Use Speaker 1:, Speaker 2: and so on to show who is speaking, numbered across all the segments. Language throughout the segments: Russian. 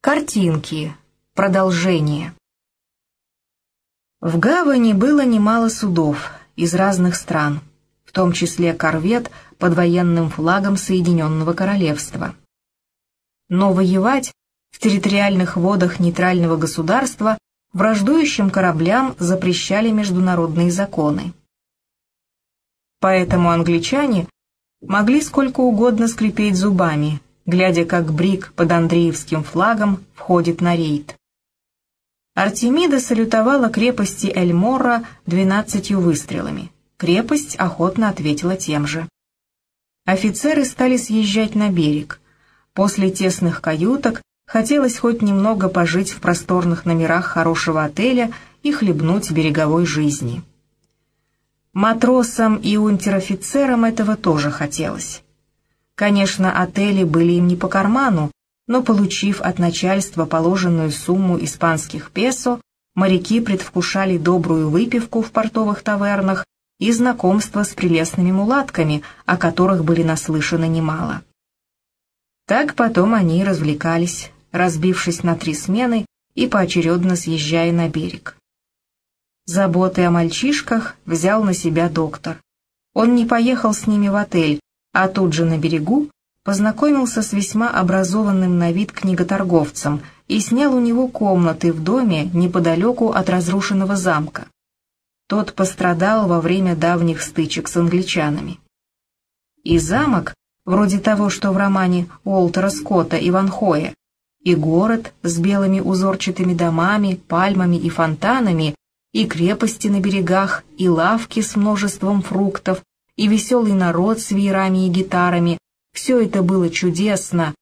Speaker 1: Картинки. Продолжение. В гавани было немало судов из разных стран, в том числе корвет под военным флагом Соединенного Королевства. Но воевать в территориальных водах нейтрального государства враждующим кораблям запрещали международные законы. Поэтому англичане могли сколько угодно скрипеть зубами, глядя, как Брик под Андреевским флагом входит на рейд. Артемида салютовала крепости Эльмора двенадцатью выстрелами. Крепость охотно ответила тем же. Офицеры стали съезжать на берег. После тесных каюток хотелось хоть немного пожить в просторных номерах хорошего отеля и хлебнуть береговой жизни. Матросам и унтер-офицерам этого тоже хотелось. Конечно, отели были им не по карману, но, получив от начальства положенную сумму испанских песо, моряки предвкушали добрую выпивку в портовых тавернах и знакомство с прелестными мулатками, о которых были наслышаны немало. Так потом они развлекались, разбившись на три смены и поочередно съезжая на берег. Заботы о мальчишках взял на себя доктор. Он не поехал с ними в отель, а тут же на берегу познакомился с весьма образованным на вид книготорговцем и снял у него комнаты в доме неподалеку от разрушенного замка. Тот пострадал во время давних стычек с англичанами. И замок, вроде того, что в романе Уолтера Скотта и Ван Хоя, и город с белыми узорчатыми домами, пальмами и фонтанами, и крепости на берегах, и лавки с множеством фруктов, и веселый народ с веерами и гитарами. Все это было чудесно.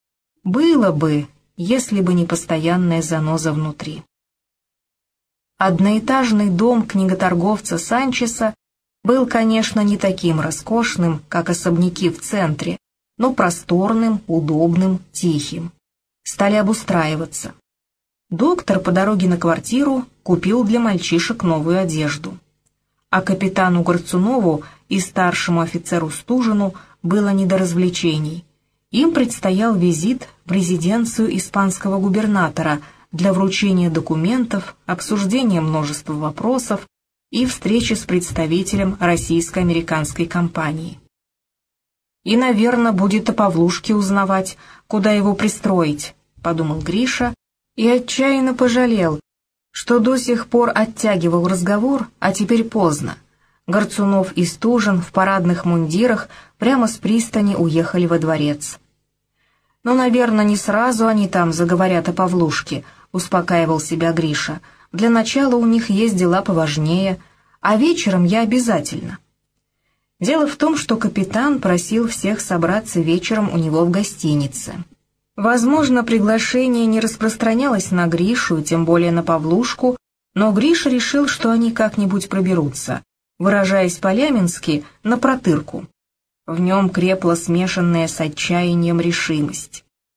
Speaker 1: Было бы, если бы не постоянная заноза внутри. Одноэтажный дом книготорговца Санчеса был, конечно, не таким роскошным, как особняки в центре, но просторным, удобным, тихим. Стали обустраиваться. Доктор по дороге на квартиру купил для мальчишек новую одежду. А капитану Горцунову и старшему офицеру Стужину было не до развлечений. Им предстоял визит в резиденцию испанского губернатора для вручения документов, обсуждения множества вопросов и встречи с представителем российско-американской компании. «И, наверное, будет о Павлушке узнавать, куда его пристроить», — подумал Гриша, и отчаянно пожалел, что до сих пор оттягивал разговор, а теперь поздно. Горцунов и Стужин в парадных мундирах прямо с пристани уехали во дворец. «Но, наверное, не сразу они там заговорят о Павлушке», — успокаивал себя Гриша. «Для начала у них есть дела поважнее, а вечером я обязательно». Дело в том, что капитан просил всех собраться вечером у него в гостинице. Возможно, приглашение не распространялось на Гришу, тем более на Павлушку, но Гриша решил, что они как-нибудь проберутся выражаясь по-лямински, на протырку. В нем крепла смешанная с отчаянием решимость.